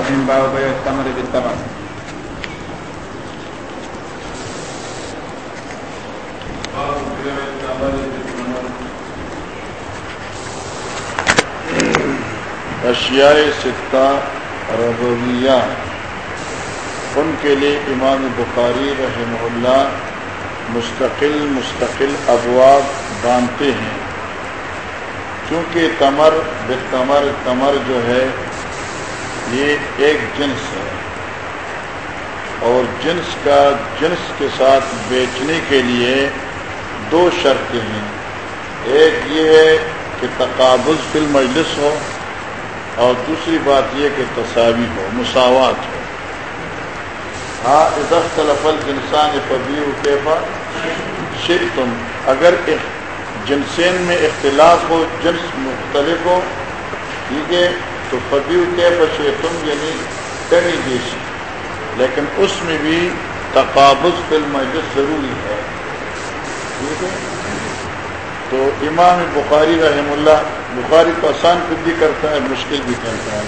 الرحيم باب بيع التمر بالتمر اشیاء ستہ ربویہ ان کے لیے امام بخاری رحمہ اللہ مستقل مستقل ابواب باندھتے ہیں چونکہ تمر بے تمر تمر جو ہے یہ ایک جنس ہے۔ اور جنس کا جنس کے ساتھ بیچنے کے لیے دو شرطیں ہیں۔ ایک یہ ہے کہ تقابض فی المجلس ہو، اور دوسری بات یہ کہ تصاوی ہو، مساوات ہو۔ ہاں ادف تلفل جنسان پبی کیفا شک تم اگر جنسین میں اختلاف ہو، جنس مختلف ہو، ٹھیک ہے تو فبیو کیف شیخ تم یعنی کمی بیشی لیکن اس میں بھی تقابض فی المجلس ضروری ہے۔ ٹھیک ہے؟ تو امام بخاری رحم اللہ بخاری تو آسان خود بھی کرتا ہے، مشکل بھی کرتا ہے۔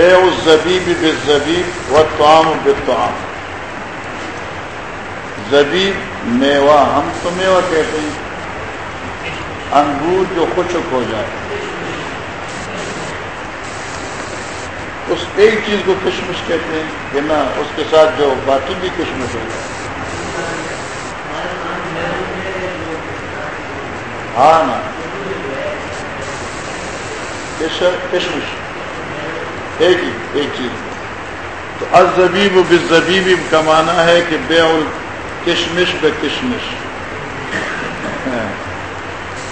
بے زبیب بے زبیب و توام بے توام زبیب میوہ، ہم تو میوہ کہتے ہیں، انگور جو خشک ہو جائے۔ اس ایک چیز کو کشمش کہتے ہیں کہ نہ، اس کے ساتھ جو باقی بھی کشمش ہو جائے۔ ہاں نا کشمش۔ ایک ہی، ایک چیز۔ تو ازبیب بزبیب کا معنی ہے کہ بے کشمش بے کشمش۔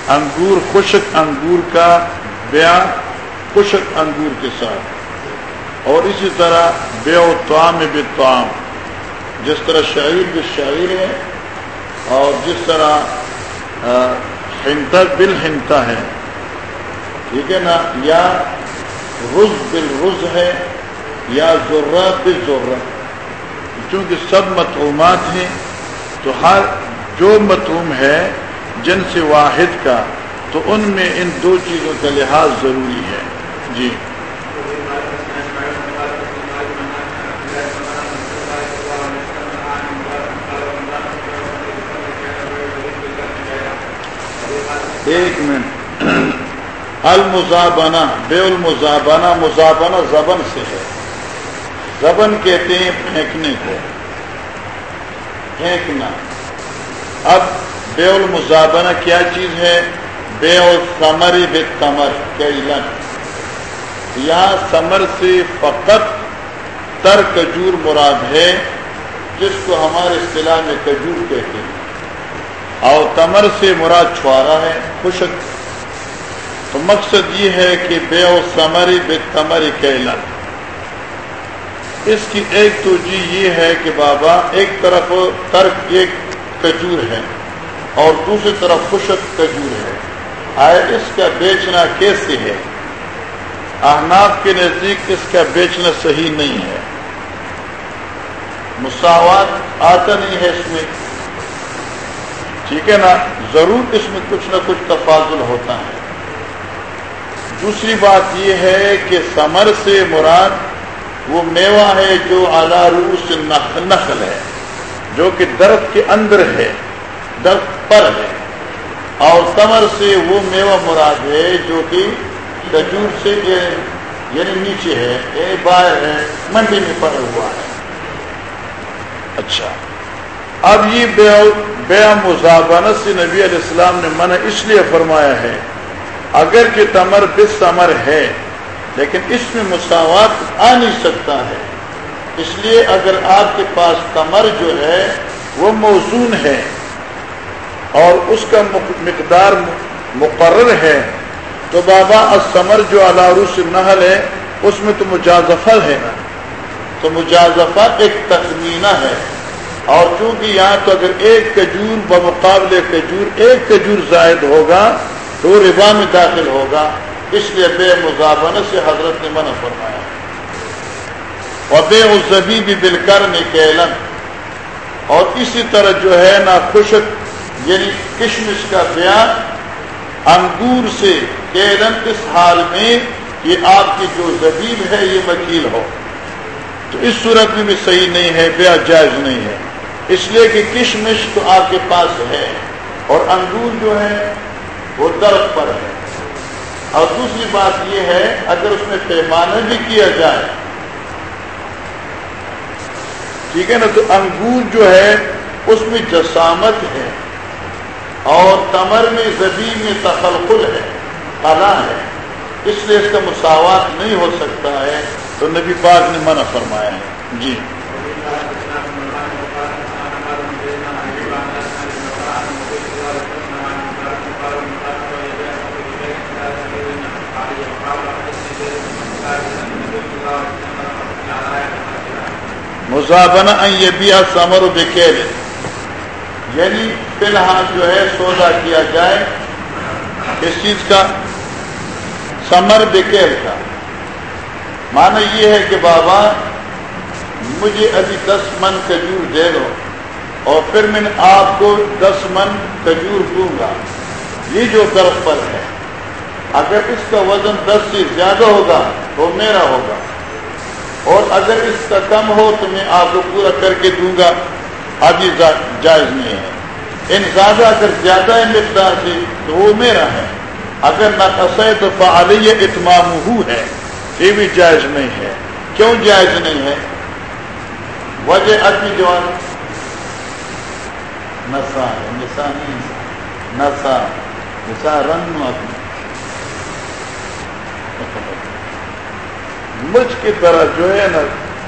انگور خشک انگور کا بیاں خشک انگور کے ساتھ۔ اور اسی طرح بے و توام بے توام جس طرح شعیر بے شعیر ہے، اور جس طرح ہنتا بل ہنتا ہے۔ ٹھیک ہے نا؟ یا رز بل رز ہے یا ذرہ بل ذرہ۔ چونکہ سب متعومات ہیں، تو ہر جو متعوم ہے جن سے واحد کا، تو ان میں ان دو چیزوں کا لحاظ ضروری ہے۔ جی۔ ایک منٹ۔ المزابنا بے المزابنا مزابنا زبن سے ہے۔ زبن کہتے ہیں پھینکنے کو۔ پھینکنا۔ اب بے المزابنا کیا چیز ہے؟ بے سمر بے تمر کیلن۔ یہاں سمر سے فقط تر کجور مراد ہے، جس کو ہمارے اصطلاح میں کجور کہتے ہیں۔ اور تمر سے مراد چھوارا ہے، خشک۔ تو مقصد یہ ہے کہ بے و سمر بے تمر کیلن۔ اس کی ایک تو جی یہ ہے کہ بابا ایک طرف ترک ایک کجور ہے اور دوسری طرف خشک کجور ہے۔ آئے اس کا بیچنا کیسے ہے؟ احناف کے نزدیک اس کا بیچنا صحیح نہیں ہے۔ مساوات آتا نہیں ہے اس میں۔ ٹھیک ہے نا؟ ضرور اس میں کچھ نہ کچھ تفاضل ہوتا ہے۔ دوسری بات یہ ہے کہ سمر سے مراد وہ میوہ ہے جو اعلیٰ روس نخل ہے، جو کہ درخت کے اندر ہے، درخت پر ہے۔ اور تمر سے وہ میوہ مراد ہے جو کہ کجور سے یعنی نیچے ہے، اے باہر ہے، منڈی میں پڑا ہوا ہے۔ اچھا۔ اب یہ بے مزابنت سے نبی علیہ السلام نے منع اس لیے فرمایا ہے اگر کہ تمر بس تمر ہے، لیکن اس میں مساوات آ نہیں سکتا ہے۔ اس لیے اگر آپ کے پاس کمر جو ہے، وہ موزون ہے اور اس کا مقدار مقرر ہے، تو بابا اسمر جو علاروس نحل ہے، اس میں تو مجازفہ ہے۔ نا تو مجازفہ ایک تخمینہ ہے۔ اور چونکہ یہاں تو اگر ایک کجور بمقابلے کجور ایک کجور زائد ہوگا تو ربا میں داخل ہوگا، اس لیے بے مزابن سے حضرت نے منع فرمایا۔ اور بے ازبی بھی بل کر نکیلن اور اسی طرح جو ہے نا خشک یعنی کشمش کا بیان، انگور سے کیلن اس حال میں کہ آپ کی جو زبیب ہے یہ وکیل ہو۔ تو اس صورت میں بھی صحیح نہیں ہے، بے جائز نہیں ہے۔ اس لیے کہ کشمش تو آپ کے پاس ہے اور انگور جو ہے وہ درخت پر ہے۔ اور دوسری بات یہ ہے، اگر اس میں پیمانہ بھی کیا جائے، ٹھیک ہے نا، تو انگور جو ہے، اس میں جسامت ہے اور تمر میں زبی میں تخلقل ہے کلا ہے۔ اس لیے اس کا مساوات نہیں ہو سکتا ہے۔ تو نبی پاک نے منع فرمایا ہے۔ جی۔ مزابنا یہ بھی سمر بکیل. یعنی فی الحال جو ہے سودا کیا جائے کس چیز کا سمر بکیل کا۔ مانا یہ ہے کہ بابا، مجھے ابھی دس من کھجور دے دو اور پھر میں آپ کو دس من کھجور دوں گا۔ یہ جو طرف پر ہے، اگر اس کا وزن دس سے زیادہ ہوگا تو میرا ہوگا۔ اور اگر اس کا کم ہو تو میں آپ کو پورا کر کے دوں گا۔ ابھی جائز نہیں ہے۔ ان زیادہ اگر زیادہ ہے مقدار سے تو وہ میرا ہے۔ اگر نہ کسے تو فعالیہ اتمام ہے۔ یہ بھی جائز نہیں ہے۔ کیوں جائز نہیں ہے؟ وجہ ابھی جوان۔ نسا نسا نہیں نسا نسا رن اپنی۔ مجھ کی طرح جو ہے نا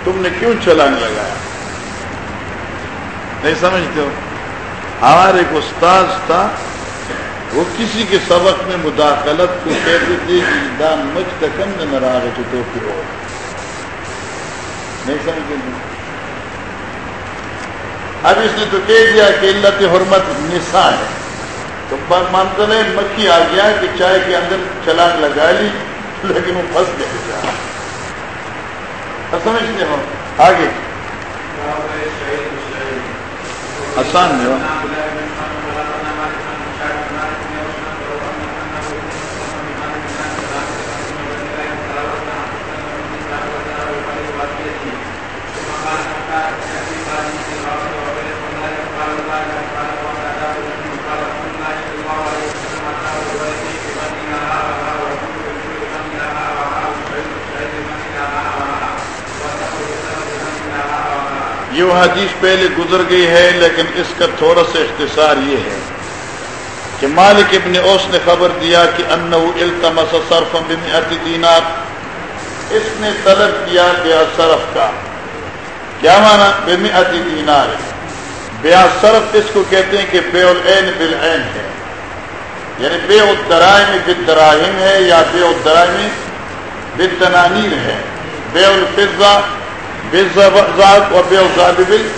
تم نے کیوں چلان لگایا؟ نہیں سمجھتے ہو؟ ہمارے ایک استاذ تھا، وہ کسی کے سبق میں مداخلت کو کہتے تھے کہ دان مجھ کا کم نہ رہا تو پھر ہو۔ نہیں سمجھتے اب اس نے تو کہہ دیا کہ اللہ حرمت نسا ہے۔ تو مانتا نہیں مکھی آ گیا کہ چائے کے اندر چلان لگا لی، لیکن وہ پھنس گیا سمجھتے ہو آگے۔ آسان نہیں یہ حدیث پہلے گزر گئی ہے، لیکن اس کا تھوڑا سا اختصار یہ ہے کہ مالک ابن اوس نے خبر دیا کہ التمس صرف دینار۔ اس نے طلب کیا بیا صرف کا۔ کیا مانا بمئتی دینار؟ بیا صرف اس کو کہتے ہیں کہ بے العین بالعین ہے۔ یعنی بے الدرائم بالدراہم ہے یا بے الدرائم بالتنانیر ہے۔ بے الفضہ الفضا اور بے بل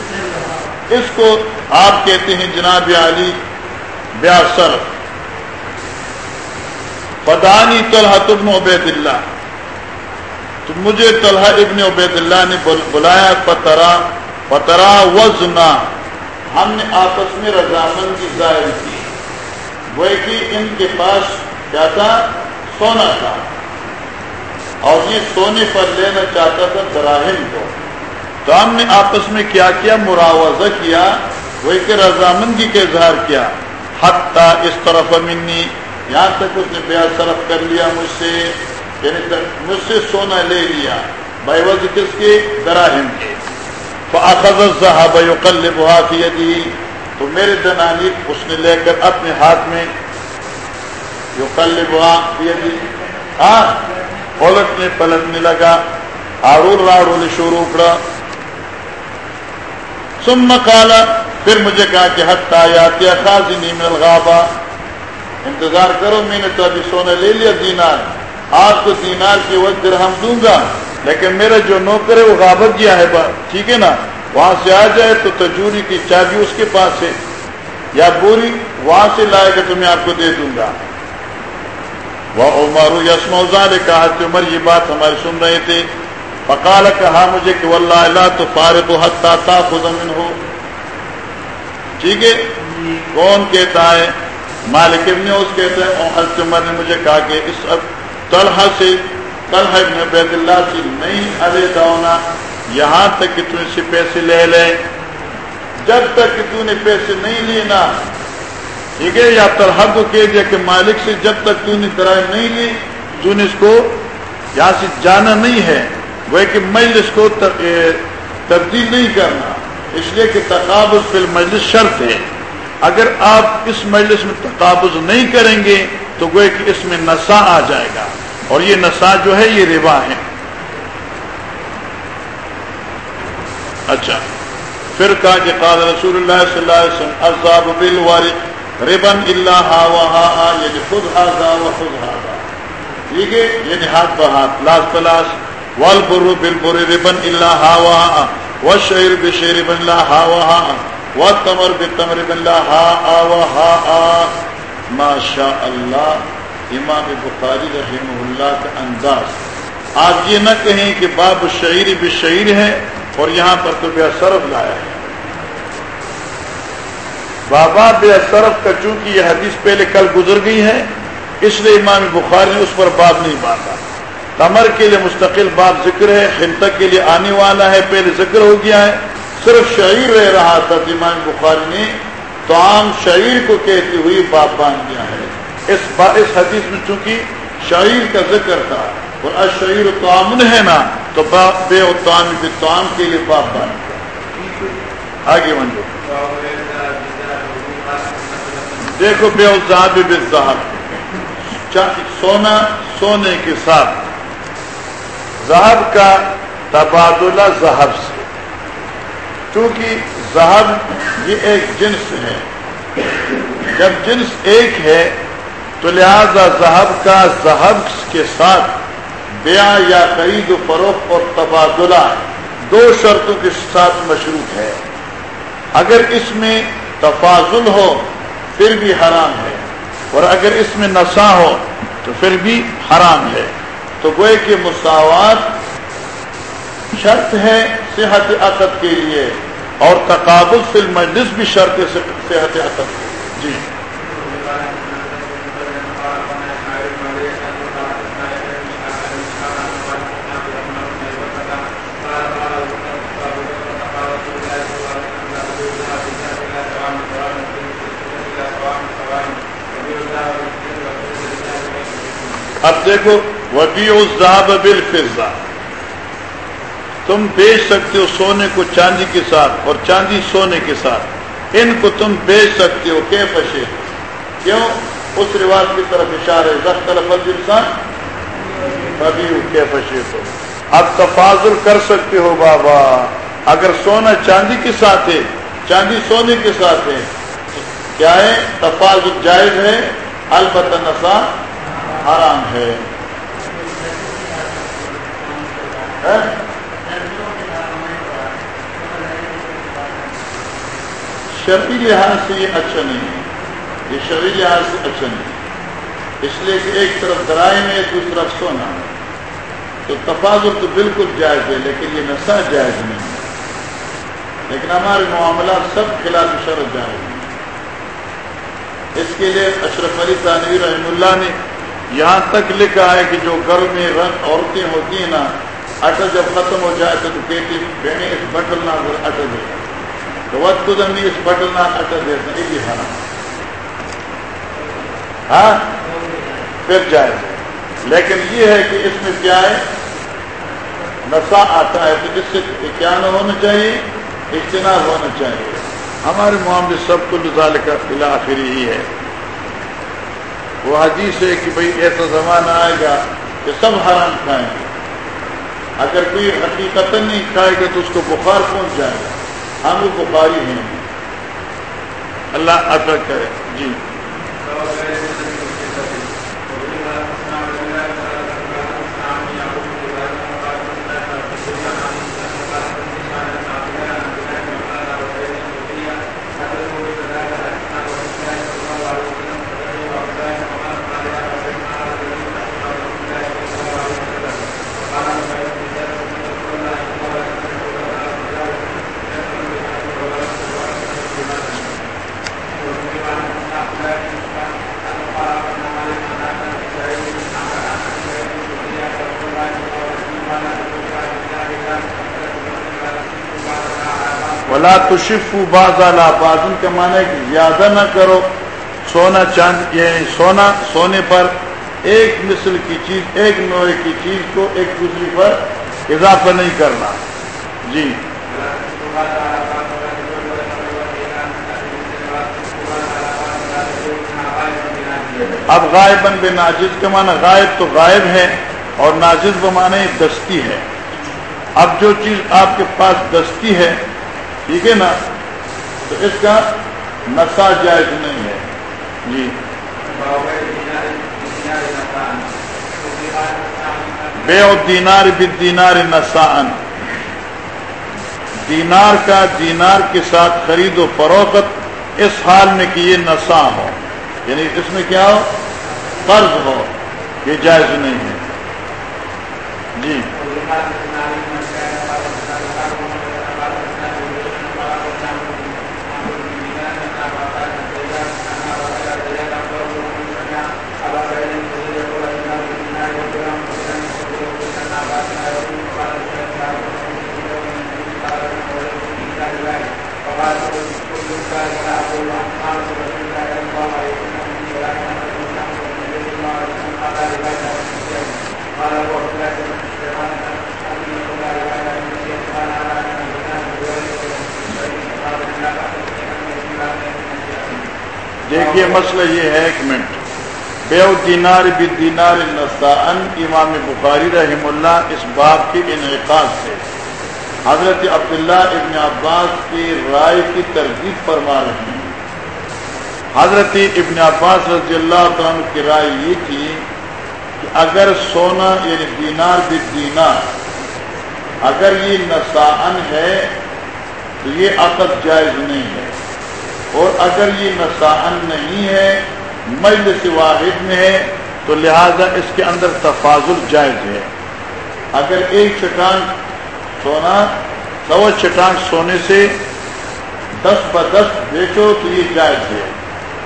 اس کو آپ کہتے ہیں جناب علی بیا سر فدانی طلحہ ابن عبید اللہ تو مجھے طلحہ ابن عبید اللہ نے بلایا پترا پترا وزنا۔ ہم نے آپس میں رضامندی ظاہر کی۔ وہ کہ ان کے پاس کیا تھا؟ سونا تھا۔ اور یہ سونے پر لینا چاہتا تھا دراہم کو۔ تو ہم نے آپس میں کیا کیا؟ مراوضہ کیا وہ کہ رضامندی کا اظہار کیا۔ حتیٰ اس طرف منی، یہاں تک اس نے بیا صرف کر لیا مجھ سے یعنی مجھ سے سونا لے لیا۔ بھائی وز کس کے؟ دراہم کے۔ صاحب کل بہا دی تو میرے دنانی، اس نے لے کر اپنے ہاتھ میں جو کل بہا دی ہاں پلٹنے پلٹنے لگا۔ آڑول راڑول شروع کڑا ثم قال، پھر مجھے کہا کہ حت آیات خازنی من الغابہ۔ انتظار کرو، میں نے تو ابھی سونا لے لیا دینار۔ آج تو دینار کی وقت درہم دوں گا، لیکن میرا جو نوکر ہے، وہ غابت گیا ہے۔ ٹھیک ہے نا؟ وہاں سے آ جائے تو تجوری کی چابی اس کے پاس ہے۔ یا بوری، وہاں سے لائے گا تو میں آپ کو دے دوں گا۔ وہ عمر یسم نے کہا کہ عمر یہ بات ہماری سن رہے تھے۔ فقال کہا مجھے کہ واللہ اللہ تو فارغ حتا تاخذ منه ٹھیک ہے؟ کون کہتا ہے؟ مالک ابن اس کہتے ہیں حضرت عمر نے مجھے کہا کہ اس طلحہ سے، طلحہ ابن عبید اللہ سے نہیں ارے دونا یہاں تک کہ تو اس سے پیسے لے لے۔ جب تک کہ تو نے پیسے نہیں لینا، ٹھیک ہے؟ یا طلحہ کو کہہ دیا کہ مالک سے جب تک تو نے کرائے نہیں لی تو نے اس کو یہاں سے جانا نہیں ہے۔ وہ کہ مجلس کو تبدیل نہیں کرنا۔ اس لیے کہ تقابض فی المجلس شرط ہے۔ اگر آپ اس مجلس میں تقابض نہیں کریں گے تو گوئے کہ اس میں نسا آ جائے گا۔ اور یہ نسا جو ہے یہ ربا ہے اچھا۔ پھر کہا کہ قال رسول اللہ صلی اللہ علیہ وسلم عذاب بالوارق ربن اللہ و ہا ہا یعنی خود ہاضا و خود ہاضا ٹھیک ہے؟ یعنی ہاتھ بہات لاس پلاس والبر بالبر ربن اللہ ہا و شعر بشیر بن اللہ ہا وہا و تمر بتمر بن اللہ ہا آ اللہ، امام بخاری رحمہ اللہ کا انداز۔ آپ یہ نہ کہیں کہ باب شعیر بشعیر ہے اور یہاں پر تو بے صرف لایا ہے۔ بابا بے صرف کا چونکہ یہ حدیث پہلے کل گزر گئی ہے، اس لیے امام بخاری نے اس پر باب نہیں باندھا۔ تمر کے لیے مستقل بات ذکر ہے ہنتک کے لیے آنے والا ہے، پہلے ذکر ہو گیا ہے۔ صرف شعیر رہ رہا تھا، امام بخاری نے تو عام شعیر کو کہتی ہوئی باپ باندھ دیا ہے۔ اس با، اس حدیث میں چونکہ شعیر کا ذکر تھا، اور اشعیر تعامن ہے نا، تو بے اتام بھی تعام کے لیے باپ باندھ دیا آگے منجو دیکھو بے ازاب بے سونا، سونے کے ساتھ۔ ذہب کا تبادلہ ذہب سے۔ کیونکہ ذہب یہ ایک جنس ہے۔ جب جنس ایک ہے، تو لہذا ذہب کا ذہب کے ساتھ بیاہ یا خرید و فروخت اور تبادلہ دو شرطوں کے ساتھ مشروط ہے۔ اگر اس میں تفاضل ہو، پھر بھی حرام ہے۔ اور اگر اس میں نشہ ہو، تو پھر بھی حرام ہے۔ تو گوئے کہ مساوات شرط ہے صحت عقد کے لیے اور تقابل فی المجلس بھی شرط ہے صحت عقد جی۔ اب دیکھو وبی بل تم بیچ سکتے ہو سونے کو چاندی کے ساتھ اور چاندی سونے کے ساتھ۔ ان کو تم بیچ سکتے ہو کہ پشے کیوں؟ اس رواج کی طرف اشارہ زخت انسان پشے اب تفاضل کر سکتے ہو بابا۔ اگر سونا چاندی کے ساتھ ہے، چاندی سونے کے ساتھ ہے، کیا ہے؟ تفاضل جائز ہے؟ البتہ نسا حرام ہے۔ شرعی لحاظ سے یہ اچھا نہیں ہے۔ یہ شرعی لحاظ سے اچھا نہیں اس لیے کہ ایک طرف درائے میں دوسری طرف سونا ہے۔ تو تفاظر تو بالکل جائز ہے، لیکن یہ نشہ جائز نہیں ہے۔ لیکن ہمارے معاملات سب خلاف شرط جائز ہیں۔ اس کے لیے اشرف علی تعنوی رحم اللہ نے یہاں تک لکھا ہے کہ جو گھر میں رنگ عورتیں ہوتی ہیں نا اٹل جب ختم ہو جائے تو کہتی بہنیں اس بٹل نہ اٹل دے تو وقت زمین اس بٹل نہ اٹل دے یہ بھی ہاں؟ پھر جائے لیکن یہ ہے کہ اس میں کیا ہے؟ نشہ آتا ہے تو اس سے کیا نہ ہونا چاہیے، اجتناب ہونا چاہیے۔ ہمارے معاملے سب کو لزال کا خلاف ہی ہے۔ وہ حدیث ہے کہ بھئی ایسا زمانہ آئے گا کہ سب حرام کھائیں گے۔ اگر کوئی حقیقت نہیں کھائے گا تو اس کو بخار پہنچ جائے گا۔ ہم وہ بخاری ہیں۔ اللہ عطا کرے۔ جی۔ ولا تشف باز بازن کا معنی ہے کہ زیادہ نہ کرو سونا چاند یعنی سونا، سونے پر ایک نسل کی چیز، ایک نوع کی چیز کو ایک دوسری پر اضافہ نہیں کرنا۔ جی۔ اب غائب بن بے ناجز کے معنی، غائب تو غائب ہے اور ناجز بمانے دستی ہے۔ اب جو چیز آپ کے پاس دستی ہے ٹھیک ہے نا؟ تو اس کا نشہ جائز نہیں ہے۔ جی۔ بے دینار بھی دینار نسان دینار کا دینار کے ساتھ خرید و فروخت اس حال میں کہ یہ نسا ہو۔ یعنی اس میں کیا ہو؟ قرض ہو۔ یہ جائز نہیں ہے۔ جی۔ دیکھیے مسئلہ یہ ہے ایک منٹ۔ بے دینار بھی دینار امام بخاری رحم اللہ اس باب کے انعقاد سے۔ حضرت عبداللہ ابن عباس کی رائے کی ترغیب فرما رہے ہیں۔ حضرت ابن عباس رضی اللہ عنہ کی رائے یہ تھی کہ اگر سونا یعنی دینار بھی دینار، اگر یہ نسان ہے تو یہ عقد جائز نہیں ہے۔ اور اگر یہ نسان نہیں ہے، مجلس واحد میں ہے، تو لہذا اس کے اندر تفاضل جائز ہے۔ اگر ایک چٹان سونا سو چٹان سونے سے دس بدس بیچو تو یہ جائز ہے۔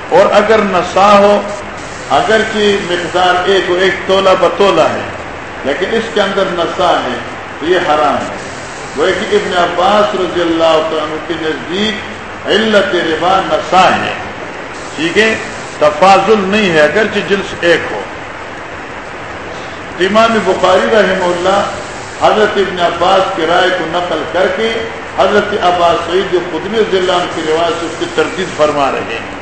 اور اگر نسا ہو اگر کی مقدار ایک ایک تولا بتولا ہے، لیکن اس کے اندر نسا ہے تو یہ حرام ہے۔ وہ کہ ابن عباس رضی اللہ عنہ کے نزدیک علت ربا نسا ہے۔ ٹھیک ہے؟ تفاضل نہیں ہے، اگرچہ جنس ایک ہو۔ امام بخاری رحمہ اللہ حضرت ابن عباس کی رائے کو نقل کر کے حضرت عباس سعید جو قدم ضلع کی رواج سے اس کی تردید فرما رہے ہیں۔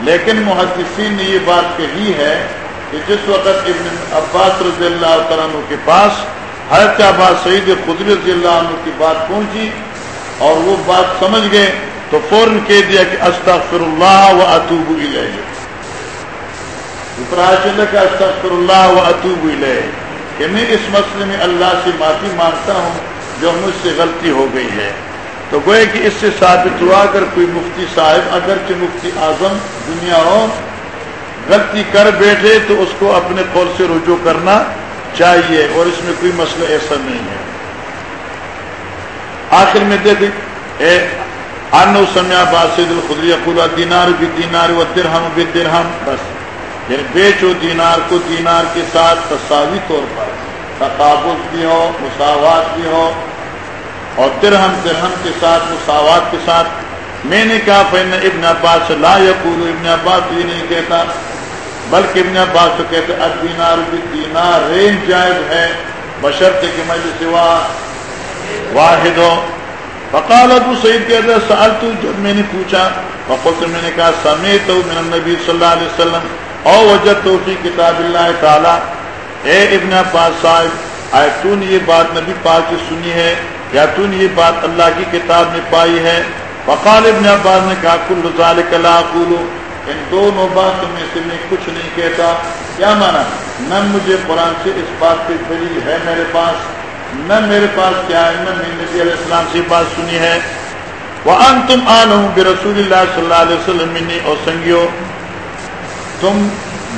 لیکن محدثین نے یہ بات کہی ہے کہ جس وقت ابن عباس رضی اللہ عنہ کے پاس حضرت عباس سعید خدر رضی اللہ عنہ کی بات پہنچی اور وہ بات سمجھ گئے تو فوراً کہہ دیا کہ استغفر اللہ و اطوب کا استغفر اللہ و اطوب کہ میں اس مسئلے میں اللہ سے معافی مانگتا ہوں جو مجھ سے غلطی ہو گئی ہے۔ تو گوئے کہ اس سے ثابت ہوا اگر کوئی مفتی صاحب اگرچہ مفتی اعظم دنیا ہو، غلطی کر بیٹھے تو اس کو اپنے قول سے رجوع کرنا چاہیے اور اس میں کوئی مسئلہ ایسا نہیں ہے۔ آخر میں دیکھیں ان سمیا باسد الخدری خدا دینار بھی دینار و درہم بھی درہم، بس. یعنی بیچو دینار کو دینار کے ساتھ تصاوی طور پر. تقابل بھی ہو، مساوات بھی ہو، اور درہم درہم کے ساتھ، مساوات کے ساتھ. میں نے کہا فین ابن عباس لا یقول، ابن عباس یہ نہیں کہتا، بلکہ ابن عباس تو کہتے ادینار دینار رین جائز ہے بشرط کہ میں سوا واحد ہو فقال ابو سعید کہتے سال تو جب میں نے پوچھا، فقلت، میں نے کہا سمیت من النبی صلی اللہ علیہ وسلم او وجد تو فی کتاب اللہ تعالی۔ اے ابن عباس صاحب آئے تو نے یہ بات نبی پاک کی سنی ہے؟ یا تو نے یہ بات اللہ کی کتاب میں پائی ہے؟ وقال ابن عباس نے کہا، کل ذالک لا اقولو ان دونوں باتوں میں سے میں کچھ نہیں کہتا۔ کیا مانا؟ نہ مجھے قرآن سے اس بات کی دلیل ہے میرے پاس۔ نہ میرے پاس کیا ہے؟ نہ میں نبی علیہ السلام سے بات سنی ہے۔ وہ ان تم آن ہوں رسول اللہ صلی اللہ علیہ وسلم اور سنگیو تم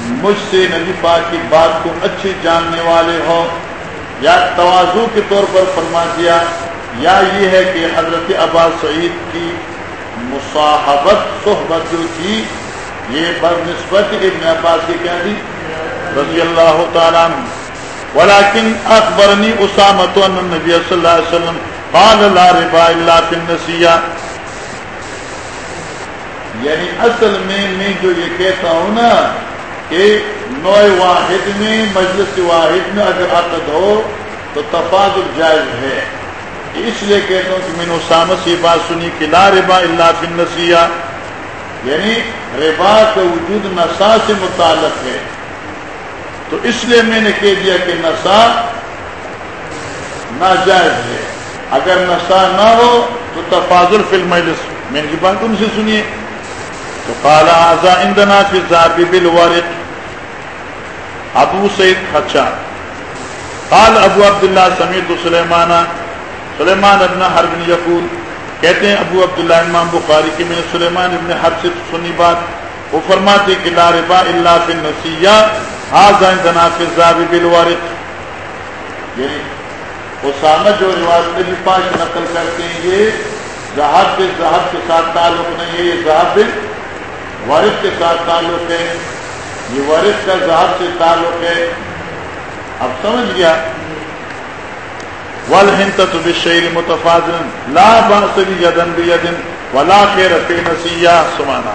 مجھ سے نبی پاک کی بات کو اچھی جاننے والے ہو۔ یا توازو کے طور پر فرما دیا۔ یا یہ ہے کہ حضرت عباس سعید کی مصاحبت، صحبت جو تھی، یہ بر نسبت ابن عباس کی کیا تھی؟ رضی اللہ تعالیٰ ولیکن اخبرنی اسامت النبی صلی اللہ علیہ وسلم قال لا ربا الا فی النسیہ یعنی اصل میں میں جو یہ کہتا ہوں نا کہ نو واحد میں مجلس واحد میں اگر عقد ہو تو تفاضل جائز ہے۔ اس لیے کہتا ہوں کہ میں نے اسامت یہ بات سنی کہ لا ربا اللہ فی النسیہ یعنی ربا کا وجود نسا سے متعلق ہے۔ تو اس لیے میں نے کہہ دیا کہ نسا ناجائز ہے۔ اگر نشہ نہ ہو تو تفاضل فلم میں نے بات ان سے سنیے تو کالا آزا اندنا فی ذابی بالورق۔ ابو سعید خدشہ قال ابو عبداللہ سمیت سلیمان سلیمان ابن حرب یقول۔ کہتے ہیں ابو عبداللہ امام بخاری کی میں نے سلیمان ابن حرب سے سنی بات۔ وہ فرماتے کہ لا ربا الا فی النسیہ۔ آزا اندنا فی بالورق. یعنی اسامہ جو روایت میں بھی پانچ نقل کرتے ہیں، یہ زہب زہب کے ساتھ تعلق نہیں ہے، یہ زہب ورث کے ساتھ تعلق ہے۔ یہ ورث کا زہب سے تعلق ہے۔ اب سمجھ گیا؟ والہنت تو بشیر متفاضل لا باصری یدن بیدن ولا خیر فی نسیہ سمانا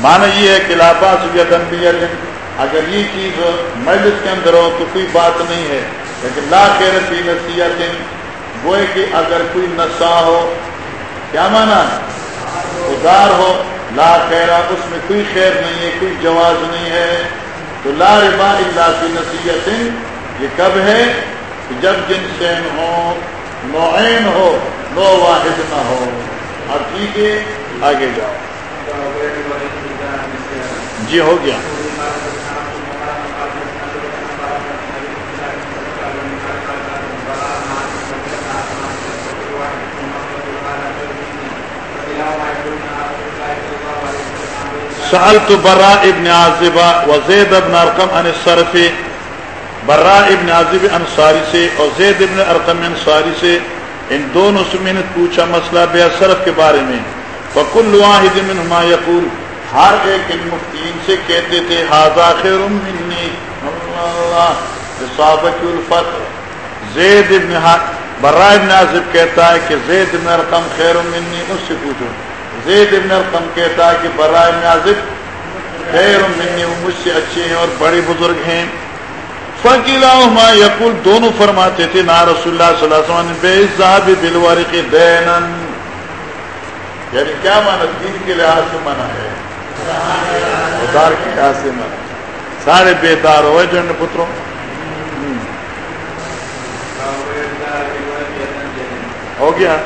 معنی یہ ہے کہ لا باس یدن بیدن اگر یہ چیز مجلس کے اندر ہو تو کوئی بات نہیں ہے، لیکن لا خیر فی نصیحت گوئے کہ اگر کوئی نشہ ہو، کیا مانا ادار ہو، لا خیرا اس میں کوئی خیر نہیں ہے، کوئی جواز نہیں ہے۔ تو لا ربا اللہ فی نصیحت، یہ کب ہے؟ کہ جب جن سین ہو نوعین ہو، نو واحد نہ ہو۔ اب ٹھیک ہے، آگے جاؤ۔ جی ہو گیا۔ سال تو برا ابن عازبہ و زید ابن ارقم ان صرف برا ابن عازب انصاری سے اور زید ابن ارقم انصاری سے ان دونوں سے میں نے پوچھا مسئلہ بے صرف کے بارے میں. فکل واحد منہما یقول، ہر ایک ان مفتین سے کہتے تھے ہاضا خیر منی. اللہ صابت الفت. زید ابن برا ابن عازب کہتا ہے کہ زید ابن ارقم خیر منی، اس سے پوچھو۔ زید ابن القم کہتا ہے کہ برائے نازک، خیر منی وہ مجھ سے اچھے ہیں اور بڑے بزرگ ہیں۔ فقیلا ہما یقول، دونوں فرماتے تھے، نا رسول اللہ صلی اللہ علیہ وسلم، بے صاحب بلوار کے دینن یعنی کیا مانا؟ دین کے لحاظ سے مانا ہے۔ ادار کے لحاظ سے مانا۔ سارے بیدار ہوئے جو پتروں۔ ہو گیا۔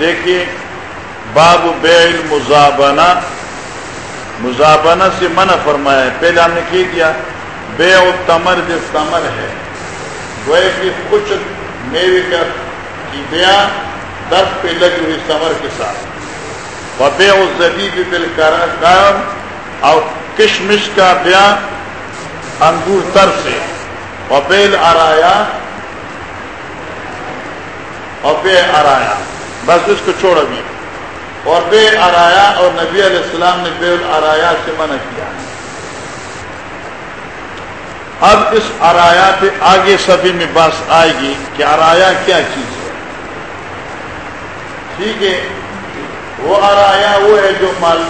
دیکھیے، باب بیل مزابنا مزابنا سے منع فرمایا ہے۔ پہلے ہم نے کی دیا بے و تمر جو تمر ہے۔ وہ کہ کچھ میوے کا کی بیا درخت پہ لگی ہوئی تمر کے ساتھ۔ بے و زبیب بل کام اور کشمش کا بیا انگور تر سے۔ وہ بیل آرایا اور بے آرایا بس اس کو چھوڑ ابھی اور بے آرایا اور نبی علیہ السلام نے بے آرایا سے منع کیا۔ اب اس آرایا پہ آگے سبھی میں بس آئے گی کہ آرایا کیا چیز ہے۔ ٹھیک ہے۔ وہ آرایا وہ ہے جو مال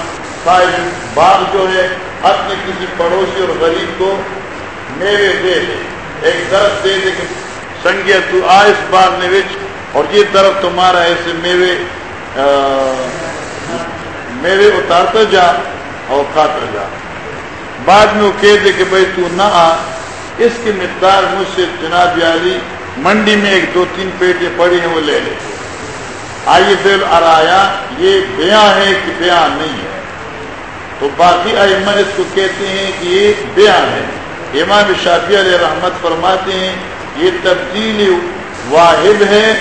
صاحب باغ جو ہے، اپنے کسی پڑوسی اور غریب کو میوے دے دے۔ ایک درخت دے دے کہ سنگیا تو آ اس باغ نے اور یہ طرف تمہارا ایسے میوے میوے اتارتا جا اور کھاتا جا۔ بعد میں وہ کہہ دے کہ بھائی تو نہ آ۔ اس کی مقدار مجھ سے جناب علی منڈی میں ایک دو تین پیٹیں پڑی ہیں وہ لے لے۔ آئیے بل ارایا یہ بیاں ہے کہ بیاں نہیں ہے تو باقی ائمہ اس کو کہتے ہیں کہ یہ بیاں ہے امام شافی علیہ رحمت فرماتے ہیں، یہ تبدیلی واحد ہے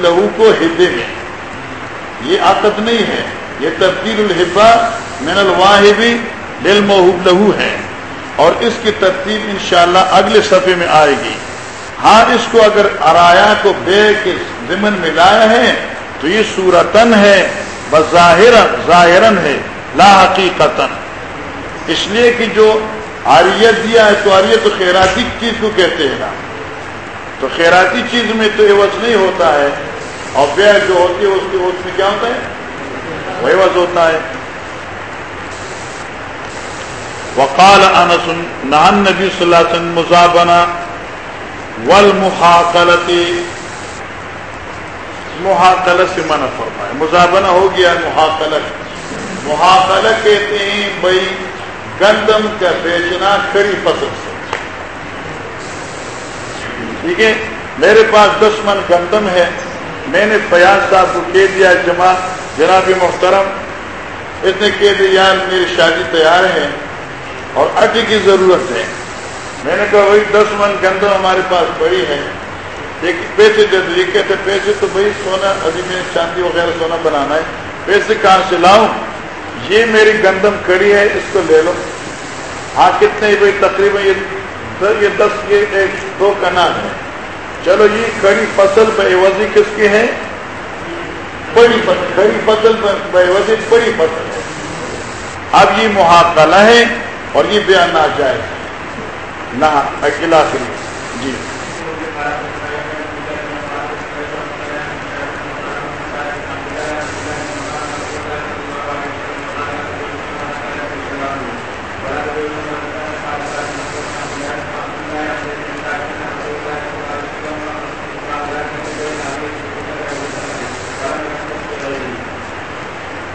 لہو کو ہدے میں یہ عقد نہیں ہے۔ یہ تبدیل الحبا من الواحبی للموہوب لہو ہے۔ اور اس کی ترتیب انشاءاللہ اگلے صفحے میں آئے گی۔ ہاں اس کو اگر ارایا کو بے کے ضمن میں لایا ہے، تو یہ سورتن ہے بظاہر ظاہرن ہے، لا حقیقت اس لیے کہ جو آریت دیا ہے، تو آریت تو خیراتی چیز کو کہتے ہیں۔ نا تو خیراتی چیز میں تو عوض نہیں ہوتا ہے۔ اور بے جو ہوتی ہے، اس کے اس میں کیا ہوتا ہے؟ وہ عوض ہوتا ہے۔ وقال انس نان نبی صلی اللہ علیہ وسلم مزابنا والمحاقلتی۔ محاقلت سے منع فرمائے مزابنہ ہو گیا محاقلت محاقلت کہتے ہیں، بھائی، گندم کا بیچنا کری فصل سے۔ ٹھیک ہے میرے پاس دس من گندم ہے۔ میں نے فیاض صاحب کو کہہ دیا جمع جناب محترم، اس نے کہہ دیا، یار میری شادی تیار ہے اور اٹی کی ضرورت ہے۔ میں نے کہا، وہی دس من گندم ہمارے پاس پڑی ہے۔ پیسے دے دو یہ کہتے پیسے تو بھائی سونا، ابھی میں چاندی وغیرہ سونا بنانا ہے۔ پیسے کہاں سے لاؤں؟ یہ میری گندم کڑی ہے، اس کو لے لو۔ ہاں کتنے بھائی، تقریباً یہ دس، یہ ایک، دو کنال ہے چلو جی، یہ کڑی فصل بے وزی کس کی ہے بڑی فصل کڑی فصل بے وزی بڑی فصل ہے۔ اب یہ محاقلہ ہے اور یہ بیان نہ جائے نہ، اکیلا جی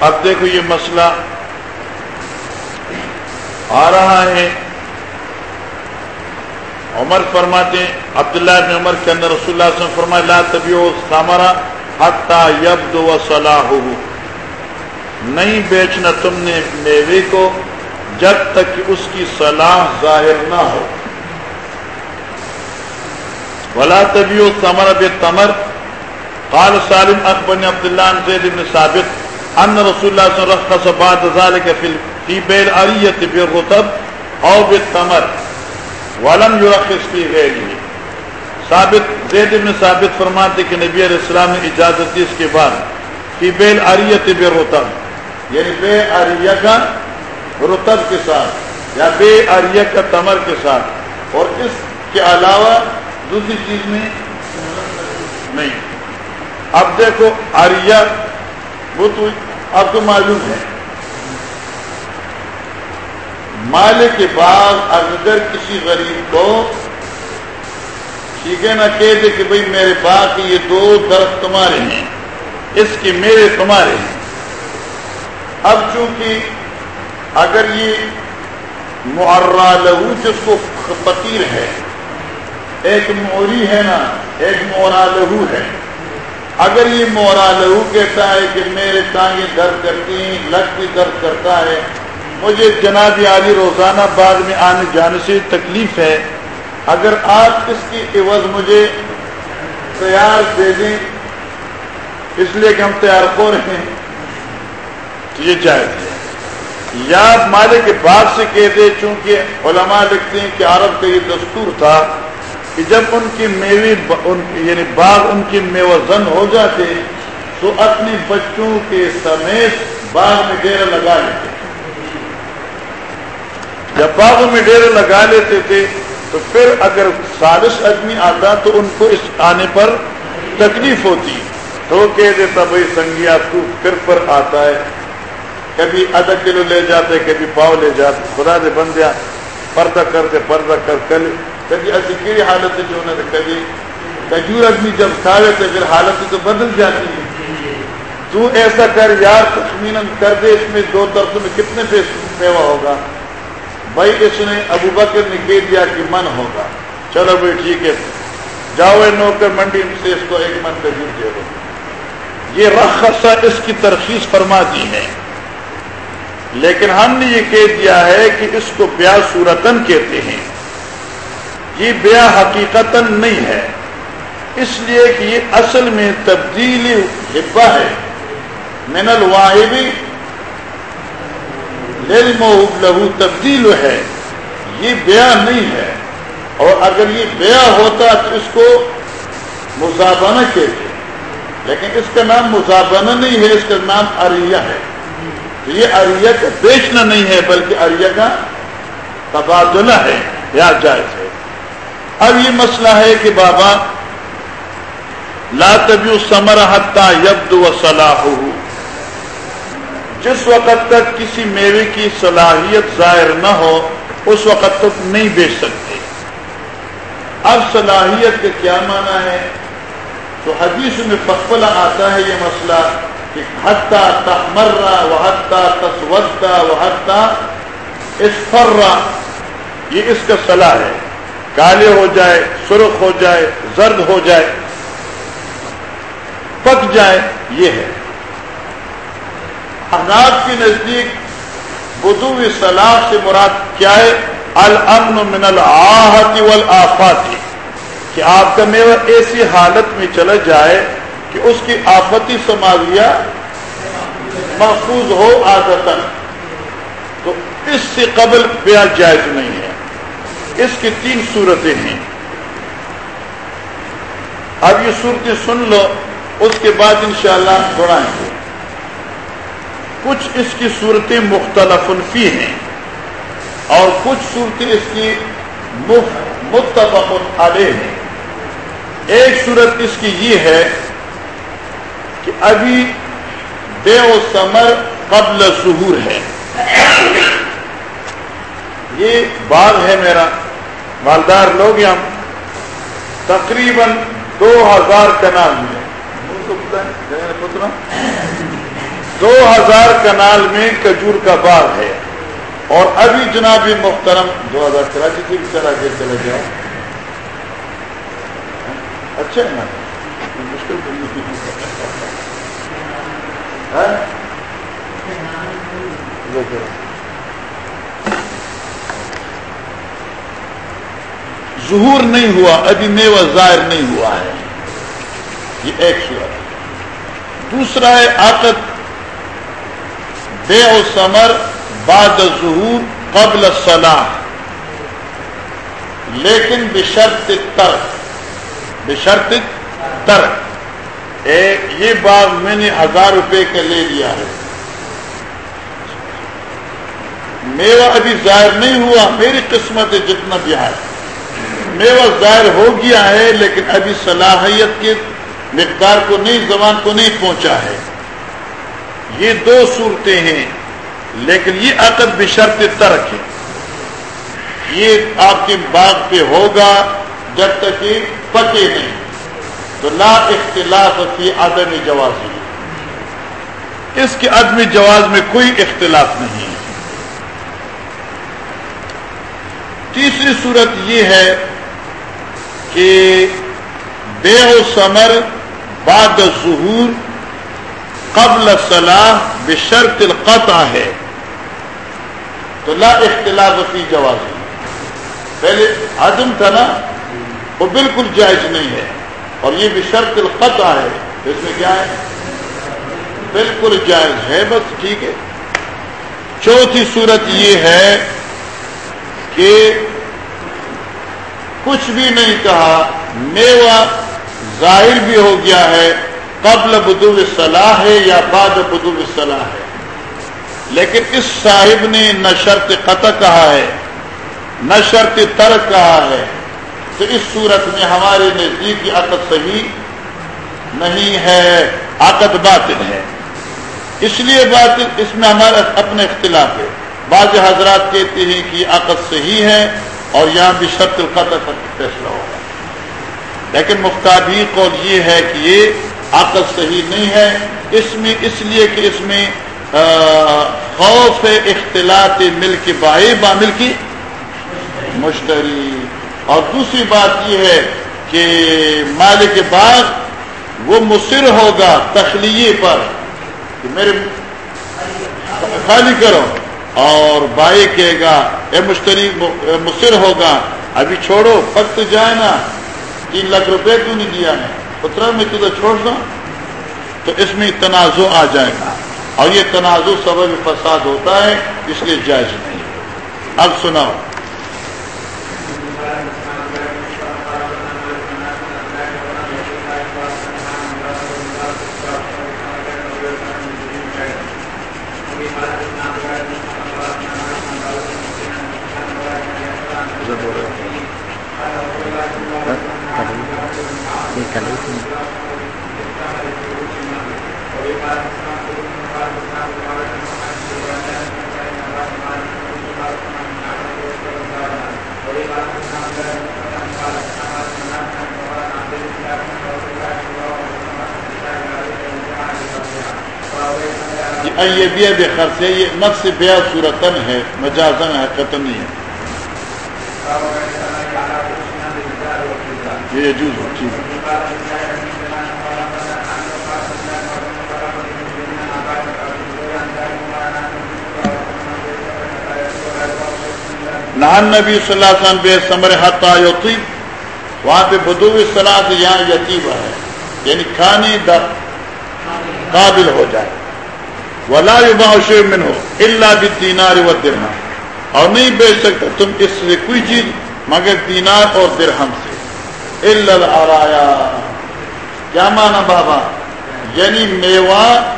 اب دیکھو یہ مسئلہ آ رہا ہے۔ عمر فرماتے ہیں، عبداللہ بن عمر کے اندر رسول اللہ صلی اللہ علیہ وسلم فرمائے لا تبیو سامرا حتی یبد و صلاحہ۔ نہیں بیچنا تم نے میوے کو جب تک کہ اس کی صلاح ظاہر نہ ہو۔ ولا تبیو ثمر بتمر قال سالم اخبرني عبد الله بن ثابت ان رسول اللہ صلی اللہ علیہ وسلم بعد ذلك في في بيع الاريه بالرطب او بالتمر ولم يرخص في غيره. ثابت زید بن ثابت فرماتے کہ نبی علیہ السلام نے اجازت دی اس کے بعد فی بيع الاريه بالرطب. یعنی بے اریہ کا رطب کے ساتھ یا بے اریہ کا تمر کے ساتھ اور اس کے علاوہ دوسری چیز میں نہیں. اب دیکھو اریہ وہ تو آپ کو معلوم ہے۔ مال کے بعد اگر کسی غریب کو ٹھیک ہے نا کہہ دے کہ بھائی میرے باغ یہ دو درخت تمہارے ہیں، اس کے میرے تمہارے ہیں۔ اب چونکہ اگر یہ معرہ لہو جس کو فقیر ہے، ایک موری ہے نا، ایک مورا لہو ہے۔ اگر یہ مورا لہو کہتا ہے کہ میرے ٹانگیں درد کرتی ہیں لگ بھی درد کرتا ہے، مجھے جناب عالی روزانہ بعد میں آنے جانے سے تکلیف ہے۔ اگر آپ اس کی عوض مجھے تیار دے دیں، اس لیے کہ ہم تیار ہو رہے ہیں؟ تو یہ جائز ہے۔ یا مالک باغ سے کہہ دے چونکہ علماء لکھتے ہیں کہ عرب کا یہ دستور تھا کہ جب ان کی میوی ان یعنی باغ ان کی میوزن ہو جاتے تو اپنے بچوں کے سمیت باغ میں ڈیرا لگا لیتے۔ جب باغ میں ڈیرے لگا لیتے تھے تو پھر اگر سالس آدمی آتا تو ان کو اس آنے پر تکلیف ہوتی۔ تو کہہ دیتا بھائی سنگیا تو پھر پر آتا ہے۔ کبھی آدھا کلو لے جاتے، کبھی پاؤ لے جاتے۔ خدا دے بندیا، پردہ کرتے پردہ کر کر کبھی ایسی کیڑی حالت جو ہے کبھی کجور آدمی جب کھاوے تو پھر حالت تو بدل جاتی ہے۔ تو ایسا کر یار تخمین کر دے اس میں دو درخت میں کتنے پیوا ہوگا؟ بھائی، اس نے ابو بکر نے کہہ دیا کہ من ہوگا۔ چلو بھائی، ٹھیک ہے۔ جاؤ نوکر منڈی سے اس کو ایک من کجور دے دو۔ یہ رخصہ اس کی ترخیص فرما دی ہے۔ لیکن ہم نے یہ کہہ دیا ہے کہ اس کو بیا صورتن کہتے ہیں۔ یہ بیا حقیقت نہیں ہے۔ اس لیے کہ یہ اصل میں تبدیلی حبا ہے۔ من الواحبی لہو تبدیل ہے۔ یہ بیا نہیں ہے۔ اور اگر یہ بیا ہوتا تو اس کو مزابانہ کہتے لیکن اس کا نام مزابانہ نہیں ہے، اس کا نام اریہ ہے۔ تو یہ اریہ کا بیچنا نہیں ہے، بلکہ اریہ کا تبادلہ ہے، یا جائز ہے۔ اب یہ مسئلہ ہے کہ بابا، لا تبی سمر حتہ یبد و صلاح جس وقت تک کسی میوے کی صلاحیت ظاہر نہ ہو، اس وقت تک نہیں بیچ سکتے۔ اب صلاحیت کا کیا معنی ہے؟ تو حدیث میں فقبلہ آتا ہے یہ مسئلہ کہ حتیٰ تحمرہ و حتیٰ تصوتا و حتیٰ اسفرا یہ اس کا صلاح ہے۔ کالے ہو جائے، سرخ ہو جائے، زرد ہو جائے، پک جائے، یہ ہے۔ حناب کے نزدیک بدو صلاح سے مراد کیا ہے؟ الامن من الآحت والآفات۔ کہ آپ کا میوہ ایسی حالت میں چلا جائے کہ اس کی آفتی سماویہ محفوظ ہو آدتن تو اس سے قبل بیا جائز نہیں ہے۔ اس کی تین صورتیں ہیں۔ اب یہ صورتیں سن لو، اس کے بعد انشاءاللہ شاء گے کچھ اس کی صورتیں مختلف فی ہیں اور کچھ صورتیں اس کی متفق علیہ ہیں۔ ایک صورت اس کی یہ ہے کہ ابھی بے و سمر قبل ظہور ہے۔ یہ باغ ہے میرا۔ مالدار لوگ ہم تقریباً دو ہزار کنال میں دو ہزار کنال میں کجور کا باغ ہے اور ابھی جناب محترم دو ہزار کراچی سے بھی چلا کے چلے جاؤ اچھا ہے نا؟ مشکل ہاں؟ ظہور نہیں ہوا، ابھی میوہ ظاہر نہیں ہوا ہے۔ یہ ایک صورت دوسرا ہے آکت بے و سمر بعد ظہور قبل صلاح۔ لیکن بشرط ترک بشرط ترک۔ یہ باغ میں نے ہزار روپے کا لے لیا ہے۔ میوہ ابھی ظاہر نہیں ہوا، میری قسمت جتنا بھی ہے۔ میوہ ظاہر ہو گیا ہے، لیکن ابھی صلاحیت کی مقدار کو نہیں زبان کو نہیں پہنچا ہے۔ یہ دو صورتیں ہیں، لیکن یہ عقد بشرط ترک ہے۔ یہ آپ کے باغ پہ ہوگا جب تک کہ پکے نہیں۔ تو لا اختلاف فی عدم جواز۔ اس کے عدم جواز میں کوئی اختلاف نہیں۔ ہے تیسری صورت یہ ہے کہ بے و سمر بعد ظہور قبل صلاح بشرط القطع ہے۔ تو لا اختلاف فی جواز۔ پہلے عدم تھا نا، وہ بالکل جائز نہیں ہے۔ اور یہ بھی شرط القطع ہے۔ اس میں کیا ہے؟ بالکل جائز ہے بس، ٹھیک ہے۔ چوتھی صورت یہ ہے کہ کچھ بھی نہیں کہا، میوہ ظاہر بھی ہو گیا ہے، قبل بدو صلاح ہے یا بعد بدو صلاح ہے۔ لیکن اس صاحب نے نہ شرط قطع کہا ہے، نہ شرط ترک کہا ہے۔ تو اس صورت میں ہمارے نزدیک کی عقد صحیح نہیں ہے، عقد باطل ہے۔ اس لیے باطل، اس میں ہمارا اپنا اختلاف ہے۔ بعض حضرات کہتے ہیں کہ عقد صحیح ہے اور یہاں بھی شرط القطع فیصلہ ہوگا۔ لیکن مختابی قول یہ ہے کہ یہ عقد صحیح نہیں ہے۔ اس میں اس لیے کہ اس میں خوف اختلاط مل کے بائی بامل کی مشتری۔ اور دوسری بات یہ ہے کہ مالک باغ وہ مصر ہوگا تخلیے پر کہ میرے خالی کرو۔ اور بائی کہے گا، اے مشتری مصر ہوگا، ابھی چھوڑو، وقت جائے نا، تین لاکھ روپے کیوں نہیں دیا ہے اترا میں تو چھوڑ دو تو اس میں تنازع آ جائے گا۔ اور یہ تنازع سبب فساد ہوتا ہے، اس لیے جائز نہیں۔ اب سناؤ۔ یہ بیا بے خرچ ہے، یہ نفس بیا صورتن ہے مجازن ہے قتل نہیں ہے۔ یہ جوز ٹھیک نان نبی صلی اللہ علیہ وسلم بے سمر حتا یوتی وہاں پہ بدو صلاح یہاں یتیبہ ہے۔ یعنی کھانے در قابل ہو جائے۔ ولا من ہو اللہ بھی دینار و درہم اور نہیں بیچ سکتا تم اس سے کوئی چیز مگر دینار اور درہم سے۔ اللہ کیا مانا بابا؟ یعنی میوہ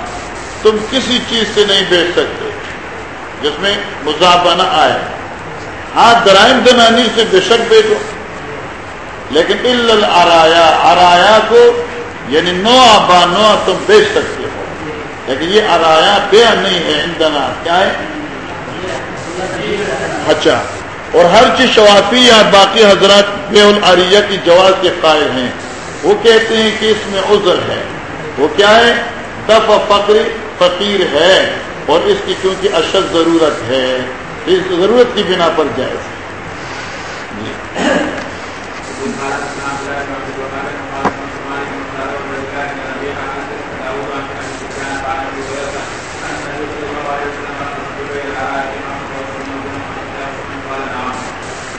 تم کسی چیز سے نہیں بیچ سکتے۔ جس میں مزابنہ آئے۔ ہاں درائم دنانی سے بے شک بیچو۔ لیکن ارایا ارایا کو یعنی نو آبا نو تم بیچ سکتے ہو۔ لیکن یہ ارایا بیا نہیں ہے اندنا کیا ہے؟ اچھا۔ اور ہر چیز شوافی یا باقی حضرات بے العریہ کی جواز کے قائل ہیں۔ وہ کہتے ہیں کہ اس میں عذر ہے۔ وہ کیا ہے؟ دف فقر فقیر ہے۔ اور اس کی کیونکہ اشد ضرورت ہے۔ اس ضرورت کی بنا پر جائے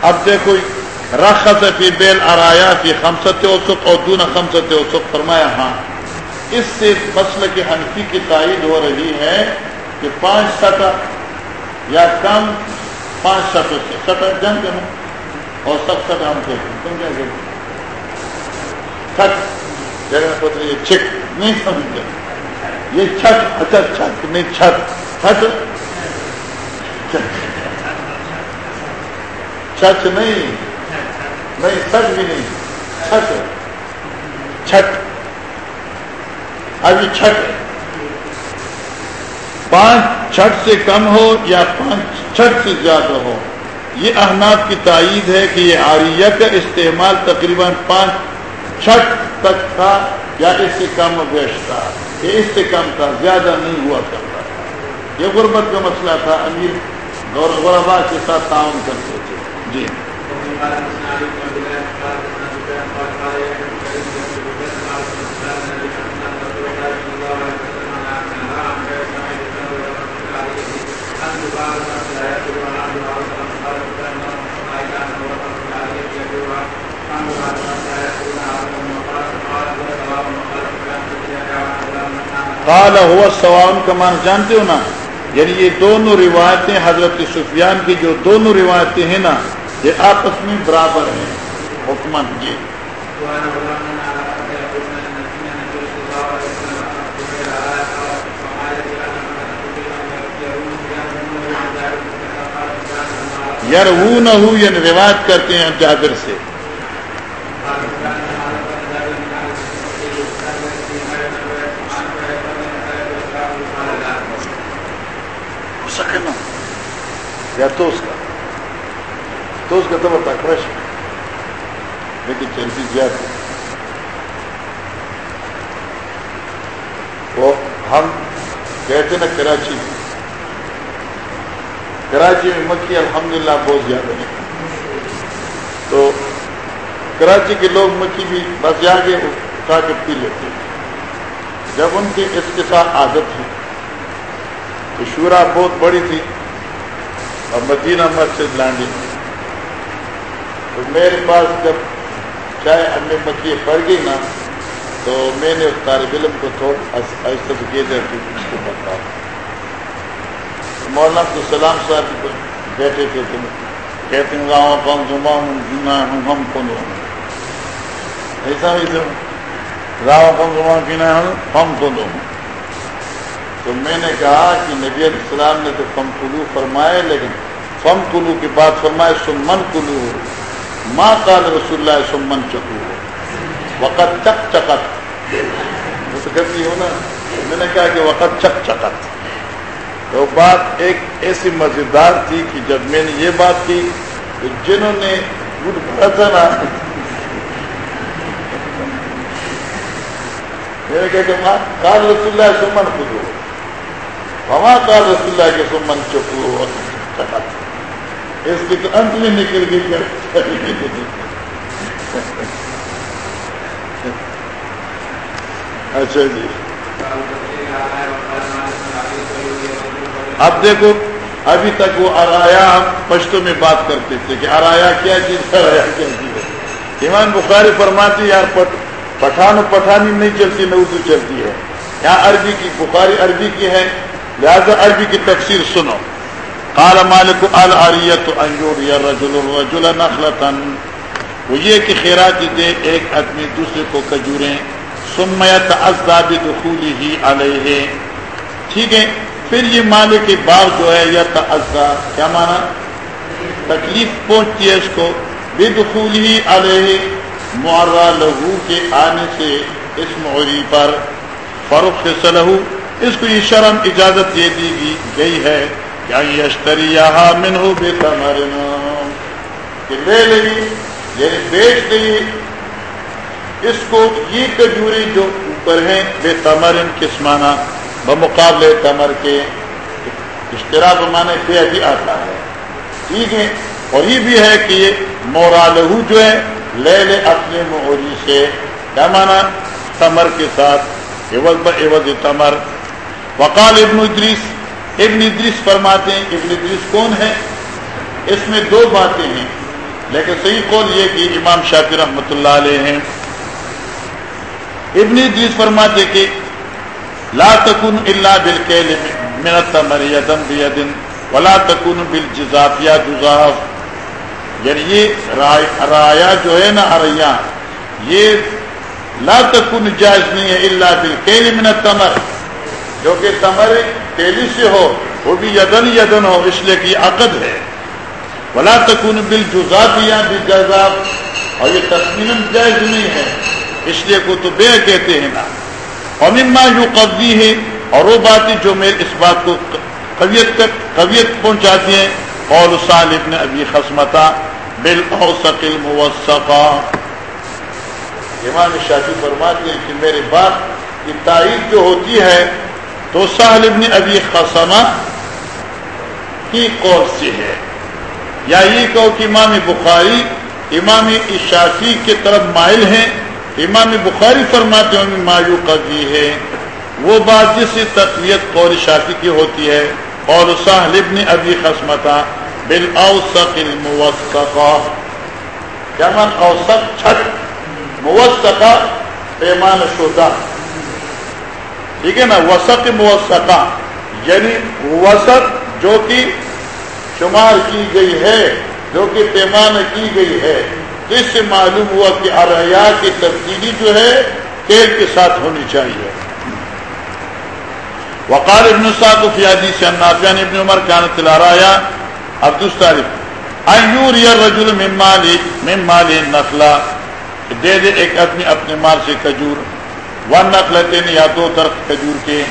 اب دیکھو، رخص فی بیل ارایا فی خمسط اوسق اور دون خمسط اوسق فرمایا ہاں اس سے مسل کے حنفی کی تائید ہو رہی ہے کہ پانچ سطح یا کم پانچ سطح سے، سطح جنگ ہے اور سب سطح ہم کہتے ہیں تم کیا کہتے چھت جگہ پتہ یہ چک نہیں سمجھ یہ چھت اچھا چھت نہیں چھت چھت چھت نہیں۔ نہیں، سچ بھی نہیں۔ چھت چھٹ۔ ابھی چھٹ۔ پانچ چھٹ سے کم ہو یا پانچ چھٹ سے زیادہ ہو؟ یہ احناف کی تائید ہے کہ یہ آریہ کا استعمال تقریباً پانچ چھٹ تک تھا یا اس سے کم بیش تھا۔ یہ اس سے کم تھا، زیادہ نہیں ہوا کرتا۔ یہ غربت کا مسئلہ تھا، امیر غربا کے ساتھ تعاون کرتے۔ جی۔ قال ہوا سوام کا مان جانتے ہو نا؟ یعنی یہ دونوں روایتیں حضرت سفیان کی جو دونوں روایتیں ہیں نا، یہ آپس میں برابر ہیں، حکمن جی یار وہ نہ ہو یعنی روایت کرتے ہیں جابر سے۔ یا تو اس کا تو اس کا تو بتا کرش لیکن چربی زیادہ وہ ہم کہتے نا کراچی میں کراچی میں مکھی الحمدللہ بہت زیادہ ہے تو کراچی کے لوگ مکھی بھی بس جا کے اٹھا کے پی لیتے جب ان کی اس کے ساتھ عادت ہے تو شورا بہت بڑی تھی اور مدینہ مسجد لانڈی تو میرے پاس جب چائے امی مکھی پڑ گئی نا، تو میں نے اس طالب علم کو تھوڑا کو بتا مولانا کو سلام صاحب بیٹھے تھے تم کہتے ہیں، گاؤں کون زمام ہوں ہم کون ایسا ہی تو راؤ کم زمان پینا ہوں، ہم کون تو میں نے کہا کہ نبی علیہ السلام نے تو فم کلو فرمائے، لیکن فم کلو کے بعد فرمائے، سمن کلو ماں کال رسول اللہ سمن چکو وقت چک چکت۔ کرتی ہو نا۔ میں نے کہا کہ وقت چک چکت۔ تو بات ایک ایسی مزیدار تھی کہ جب میں نے یہ بات کی تو جنہوں نے گڑ بھرا تھا نا۔ میں نے کہا کہ کال رسول اللہ سمن کلو ہما کال رسول اللہ کے سمن چکو وقت چکت۔ اس کی تو انت میں نکل گئی اچھا جی۔ اب دیکھو، ابھی تک وہ ارایا ہم پشتوں میں بات کرتے تھے کہ ارایا کیا چیز ارایا کیا چیز ہے۔ ایمان بخاری فرماتی یار پٹھان پٹھانی نہیں چلتی، نہ اردو چلتی ہے۔ یہاں عربی کی، بخاری عربی کی ہے، لہذا عربی کی تفسیر سنو۔ قال مالک العریت انجور یا رجل الرجل نخلتا، وہ یہ کہ خیرات دے ایک آدمی دوسرے کو کجوریں سمیت عذاب دخولی علیہ۔ ٹھیک ہے، پھر یہ مالک باغ جو ہے یا تعزا کیا مانا؟ تکلیف پہنچتی ہے اس کو بے دخول ہی علیہ معرہ لہو کے آنے سے اس معری پر فروخ صلح اس کو یہ شرم اجازت دے دی گئی ہے یعنی کیا یشتری یہاں من کہ لے لگی یعنی بیچ دی، اس کو یہ کجوری جو اوپر ہیں، بے تمرن کس مانا بمقابلے تمر کے اشتراک مانے پہ ابھی آتا ہے۔ ٹھیک ہے اور یہ بھی ہے کہ یہ مورا لہو جو ہے، لے لے اپنے موری سے۔ کیا مانا تمر کے ساتھ، عوض عوض تمر وقال ابن ادریس ابن ادریس فرماتے ہیں، ابن ادریس کون ہے اس میں دو باتیں ہیں۔ لیکن صحیح قول یہ کہ امام شافی رحمۃ اللہ علیہ ہیں۔ ابن ادریس فرماتے کہ، لا تکن اللہ بالکیل من التمر یدن بیدن ولا تکن بالجزاف یا جزاف۔ یعنی یہ رایا جو ہے نا اریا یہ لا تکن جائز نہیں ہے اللہ بالکیل من التمر جو کہ تمر تیلی سے ہو، وہ بھی یدن یدن ہو، اس لیے کہ عقد ہے۔ ولا تکون بل جزافیا بالجزاف۔ اور یہ تسمین جائز نہیں ہے۔ اس لیے کو تو بے کہتے ہیں نا۔ اور مما یو قبضی ہے اور وہ باتیں جو میرے اس بات کو قویت تک، قویت پہنچاتی ہیں۔ اور سال ابن ابھی خسمتا بل اوسقل موسقا امام شافی فرماتے ہیں کہ میرے بات کی تائید جو ہوتی ہے تو سہل ابن ابھی خسمہ کی قول سے ہے۔ یا یہ کہو کہ امام بخاری، امام اشافی کے طرف مائل ہیں۔ امام بخاری فرماتے ہیں مایو قدی ہے۔ وہ بات جس سے تقویت قول شافی کی ہوتی ہے۔ اور سہل ابن ابھی خسمتا بال اوسق الموسقا کیا مان اوسط؟ چھٹ۔ موسقا پیمان شدہ۔ ٹھیک ہے نا وسط موسقا یعنی وسط جو کہ شمار کی گئی ہے، جو کہ پیمانہ کی گئی ہے۔ تو اس سے معلوم ہوا کہ اریا کی تبدیلی جو ہے، تیل کے ساتھ ہونی چاہیے۔ وقال ابن سعد فیادی سے نافیان ابن عمر کان تلارایا عبد الصالح ایور یا رجل من مال من مال نخلا دے دے، ایک آدمی اپنے مال سے کجور ون نقلتین یا دو درخت کجور کے۔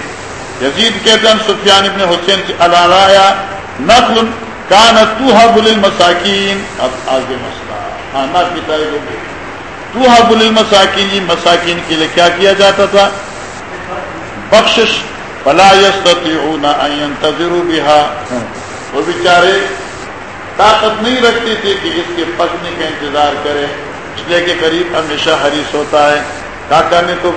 یزید کہتے ہیں، سفیان ابن حسین سے الارایا نقل کان توحب للمساکین۔ اب آگے مسئلہ۔ ہاں نہ کتائے گے توحب للمساکین، یہ مساکین کے لیے کیا کیا جاتا تھا؟ بخشش۔ فلا یستطیعون ان ينتظروا بها۔ وہ بیچارے طاقت نہیں رکھتے تھے کہ اس کے پکنے کا انتظار کرے اس لیے کہ قریب ہمیشہ حریص ہوتا ہے۔ کاکا نے تو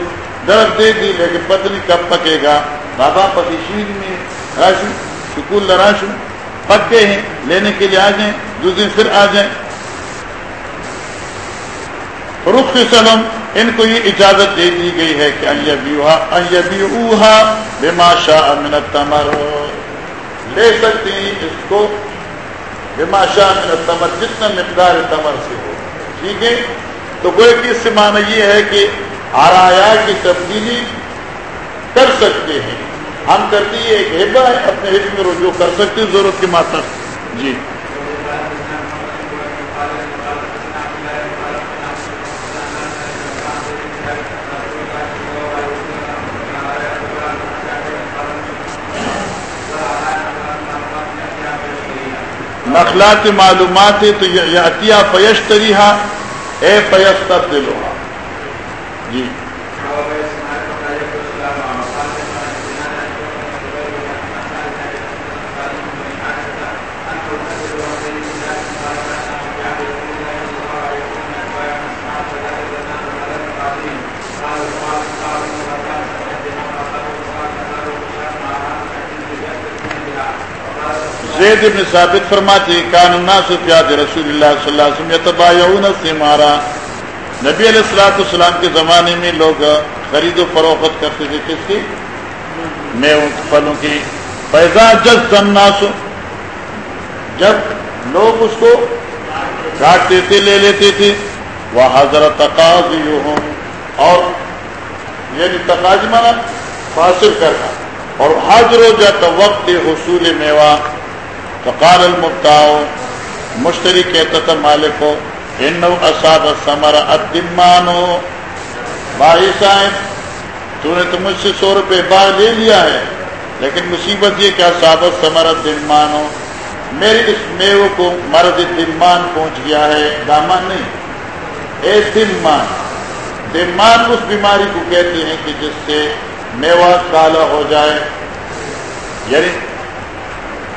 درخت دے دی، لیکن پتنی کب پکے گا؟ بابا پتیشین میں راشو سکول لراشو پکے ہیں، لینے کے لیے آ جائیں، دو دن پھر آ جائیں۔ رخ سلم، ان کو یہ اجازت دے دی گئی ہے کہ بے ماشا امن تمر لے سکتے ہیں اس کو بماشا من تمر جتنا مقدار تمر سے ہو۔ ٹھیک ہے؟ تو کوئی کی سے معنی یہ ہے کہ آرایا کی تبدیلی کر سکتے ہیں۔ ہم کرتے ہیں ایک ہیبا ہے، اپنے حص میں رجوع کر سکتے ہیں، ضرورت کی ماتا جی۔ نخلات معلومات ہے تو یہ فیش تریحا اے فیش تبدیلو جی۔ زید ابن ثابت فرماتے کان الناس پیاد رسول اللہ صلی اللہ علیہ وسلم یتبایعون ثمارا نبی علیہ الصلوۃ والسلام کے زمانے میں لوگ خرید و فروخت کرتے تھے کس کی؟ میووں پھلوں کی۔ فیضا جز الناس، جب لوگ اس کو کاٹتے تھے، لے لیتے تھے وہ حضرت تقاضیہم اور یعنی تقاضی مانا فاصل کرنا۔ اور حاضر ہو جاتا وقت حصول میوہ۔ فقال المبتاؤ مشتری کہتا تھا مالک کو انو اصاب سمر ادمانو بھائی صاحب تو نے تو مجھ سے سو روپے باغ لے لیا ہے، لیکن مصیبت یہ کہ اصاب سمر دمانو میری اس میو کو مرد دمان پہنچ گیا ہے، دامان نہیں اے دمان۔ دمان اس بیماری کو کہتے ہیں کہ جس سے میوہ کالا ہو جائے یعنی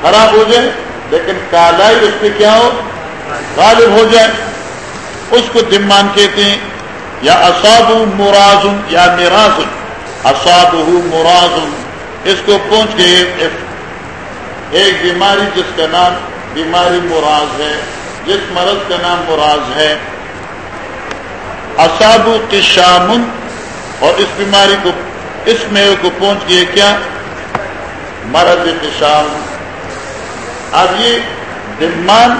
خراب ہو جائے، لیکن کالائی اس پہ کیا ہو؟ غالب ہو جائے۔ اس کو دمان کہتے ہیں، یا اصاب مرازن، یا میرازن اصاب مرازن۔ اس کو پہنچ گئے ایک بیماری جس کا نام بیماری مراز ہے، جس مرض کا نام مراز ہے۔ اصاب کشامن اور اس بیماری کو، اس میں کو پہنچ گئے کیا؟ مرض کشام اب یہ دمان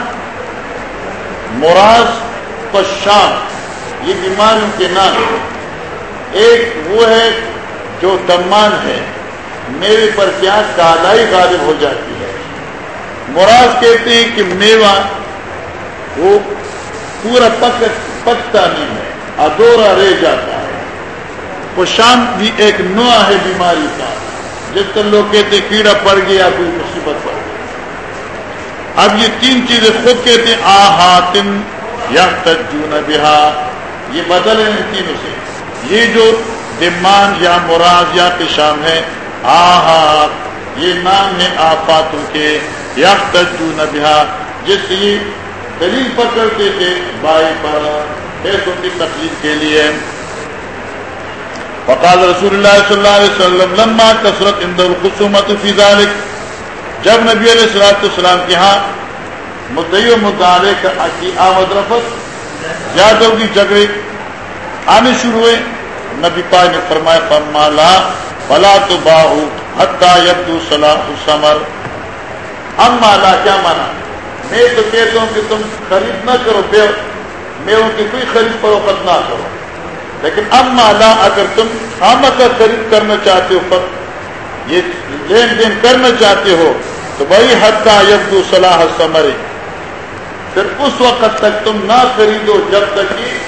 مراز پشام یہ بیماریوں کے نام ایک وہ ہے جو دمان ہے، میوے پر کیا کالائی غالب ہو جاتی ہے۔ مراز کہتے ہیں کہ میوہ وہ پورا پک، پکتا نہیں ہے ادورا رہ جاتا ہے۔ پشام بھی ایک نوع ہے بیماری کا، جس طرح لوگ کہتے ہیں کیڑا پڑ گیا کوئی مصیبت پڑ گئی۔ اب یہ تین چیزیں خود کہتے ہیں آہاتن یا تجون بہا۔ یہ بدل ہے ان تینوں سے۔ یہ جو دمان یا مراد یا پیشام ہے آہات یہ نام ہے آفاتوں کے۔ یا تجون بہا۔ جس سے یہ دلیل پکڑتے تھے بائی پر۔ پیسوں کی تقلید کے لیے۔ فقال رسول اللہ صلی اللہ علیہ وسلم، لما کثرت اندر خصومت فی ذالک جب نبی علیہ السلام کے ہاں مدعی و مدعلے کی آمد رفت زیادہ کی جھگڑے آنے شروع ہوئے۔ نبی پاک نے فرمایا فرمالا بلا تو باہو حتہ یبدو صلاح سمر ام مالا کیا مانا؟ میں تو کہتا ہوں کہ تم خرید نہ کرو، بے میں ان کی کوئی خرید فروخت نہ کرو۔ لیکن ام مالا اگر تم خامہ کا خرید کرنا چاہتے ہو، پر یہ لین دین کرنا چاہتے ہو، تو بھائی حد یبدو صلاح سمر پھر اس وقت تک تم نہ خریدو جب تک کہ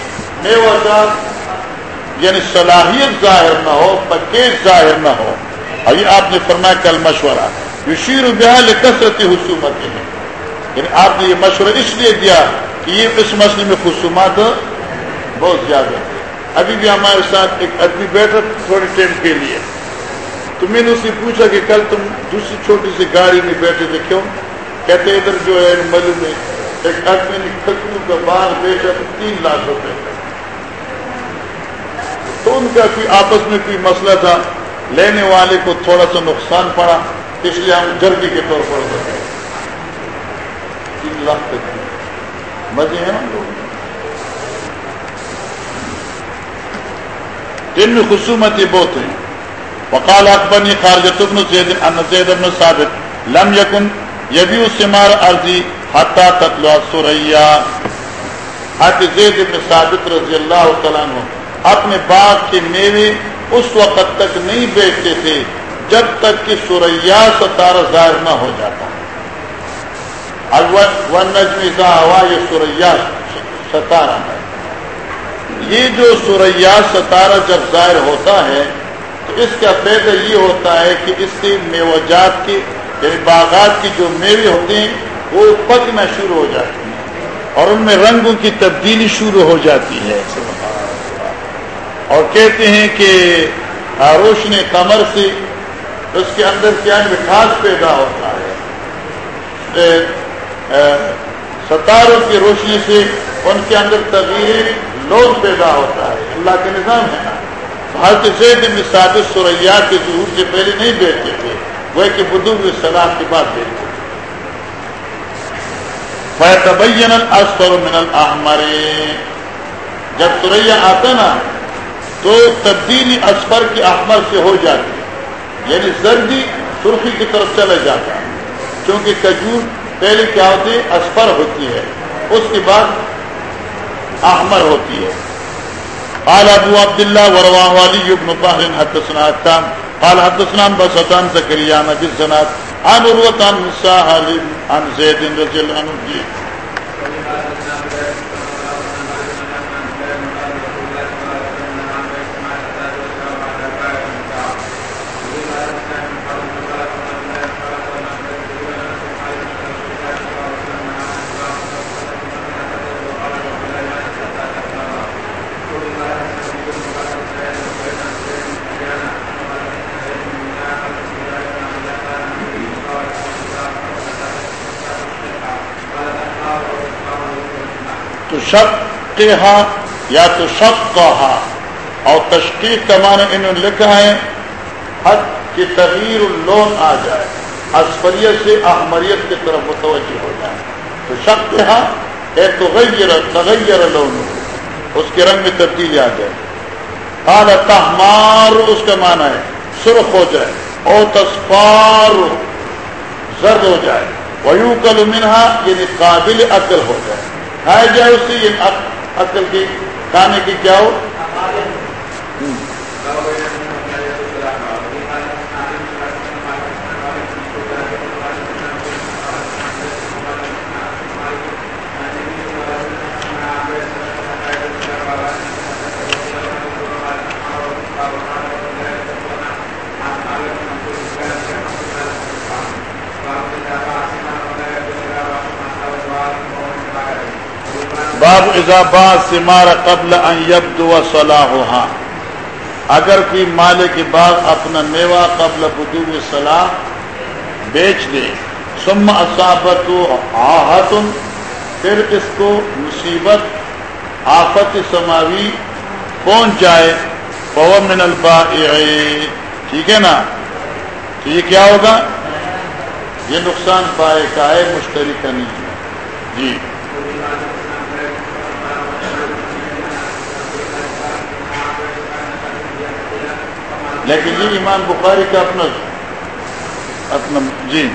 میوہ جات یعنی صلاحیت ظاہر نہ ہو، پکیج ظاہر نہ ہو۔ ابھی آپ نے فرمایا کل مشورہ۔ یشیر بحال کثرت حسومت ہے یعنی آپ نے یہ مشورہ اس لیے دیا کہ یہ اس مسئلے میں خصومات بہت زیادہ ہے ابھی بھی ہمارے ساتھ ایک آدمی بیٹھا تھوڑے ٹائم کے لیے۔ تو میں نے اس سے پوچھا کہ کل تم دوسری چھوٹی سی گاڑی میں بیٹھے تھے کیوں کہتے ادھر جو ہے ملو میں ایک آدمی نے کھجور کا باغ بیچا تو تین لاکھ روپے کا۔ تو ان کا کوئی آپس میں کوئی مسئلہ تھا، لینے والے کو تھوڑا سا نقصان پڑا، اس لیے ہم جرگی کے طور پر گئے تین لاکھ تک۔ مزے ہیں ہم لوگ۔ جن میں خصومتیں بہت ہیں۔ وقال اکبر نے خارج ابن زید ان زید ابن ثابت، لم یکن یبی السمار عرضی حتی تطلع سریا حتی زید ابن ثابت رضی اللہ تعالیٰ عنہ اپنے باغ کے میوے اس وقت تک نہیں بیچتے تھے جب تک کہ سوریا ستارہ ظاہر نہ ہو جاتا۔ نجم ہوا یہ سوریا ستارہ۔ ہے یہ جو سوریا ستارہ جب ظاہر ہوتا ہے تو اس کا فائدہ یہ ہوتا ہے کہ اس سے میوجات کی یعنی باغات کی جو میوے ہوتے ہیں وہ پکنا شروع ہو جاتے ہیں اور ان میں رنگوں کی تبدیلی شروع ہو جاتی ہے۔ اور کہتے ہیں کہ روشنی کمر سے اس کے اندر کیا مٹھاس پیدا ہوتا ہے۔ ستاروں کی روشنی سے ان کے اندر تغیر لوگ پیدا ہوتا ہے۔ اللہ کے نظام ہے نا۔ حضرت زید بن ثابت کے ظہور سے پہلے نہیں بیٹھتے تھے۔ وہ کہ بدوگ سلام کے بعد بیٹھتے تھے۔ فیتبین الاسفر من الاحمر جب سریا آتا نا، تو تبدیلی اسفر کے احمر سے ہو جاتی یعنی زردی سرخی کی طرف چلا جاتا کیونکہ کجور پہلے کیا ہوتی ہے؟ اسفر ہوتی ہے۔ اس کے بعد احمر ہوتی ہے۔ قال ابو عبد الله ورواه علي بن طاهر حدثنا التام قال حدثنا بسطان زكريا بن سنات عن عروة عن ساهل عن زيد رضي الله عنه. شک یا تو شک اور تشکیق کا معنی انہوں نے لکھا ہے، حد کی تغیر اللون آ جائے اسفریت سے احمریت کی طرف متوجہ ہو جائے۔ تو شک کہا تو غیر تغیر لون، اس کے رنگ میں تبدیلی آ جائے۔ حال تحمار، اس کا معنی ہے سرخ ہو جائے اور تصفار زرد ہو جائے۔ ویو کل منہا یعنی قابل عقل ہو جائے۔ کھایا جائے اس سے یہ عقل کی کھانے کی کیا ہو؟ باب اضابات سے مارا قبل صلاح اگر کوئی مالے کے بعد اپنا میوہ قبل بدو صلاح بیچ دے۔ سم اصابت آہتن پھر اس کو مصیبت، آفت سماوی پہنچ جائے۔ پو من البا ٹھیک ہے نا؟ تو یہ کیا ہوگا؟ یہ نقصان پائے کا ہے، مشتری کا نہیں۔ جی۔ لیکن یہ امام بخاری کا اپنا اپنا جی۔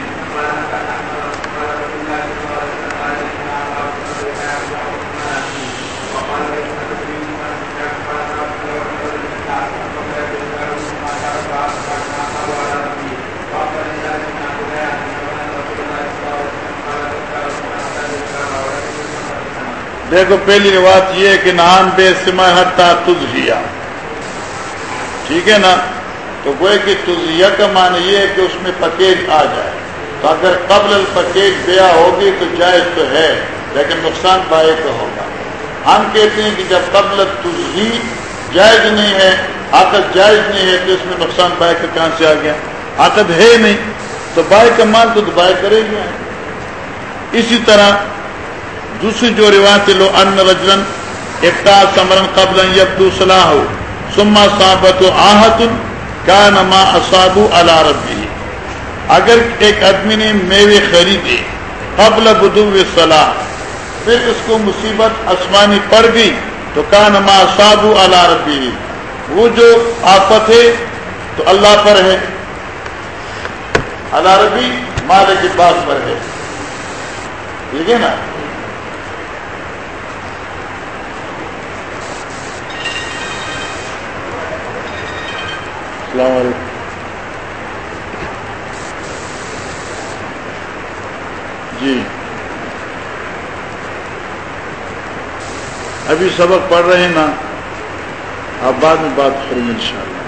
دیکھو، پہلی بات یہ کہ نام بے سما حتا تجھیا ٹھیک ہے نا؟ تو وہ کہ تجزیہ کا معنی یہ ہے کہ اس میں پیکیج آ جائے۔ تو اگر قبل الپیکیج بیا ہوگی تو جائز تو ہے، لیکن نقصان پائے تو ہوگا۔ ہم کہتے ہیں کہ جب قبل تجزی جائز نہیں ہے آکت جائز نہیں ہے تو اس میں نقصان پائے کا کہاں سے آ گیا؟ آکت ہے نہیں۔ تو بائے کا مال تو بائے کرے گا اسی طرح دوسری جو روایت لو ان رجلن افتا سمرن قبل یبدو صلاح ہو سما صابت آہتن کا نما اصابو اللہ ربی. اگر ایک آدمی نے میوے خریدے قبل بدو صلاح پھر اس کو مصیبت آسمانی پڑ گئی، تو کا نما صابو اللہ ربی. وہ جو آفت ہے، تو اللہ پر ہے۔ اللہ ربی مالے کے پاس پر ہے۔ ٹھیک ہے نا؟ السلام علیکم۔ جی۔ ابھی سبق پڑھ رہے ہیں نا، آپ بعد میں بات کریں گے انشاءاللہ۔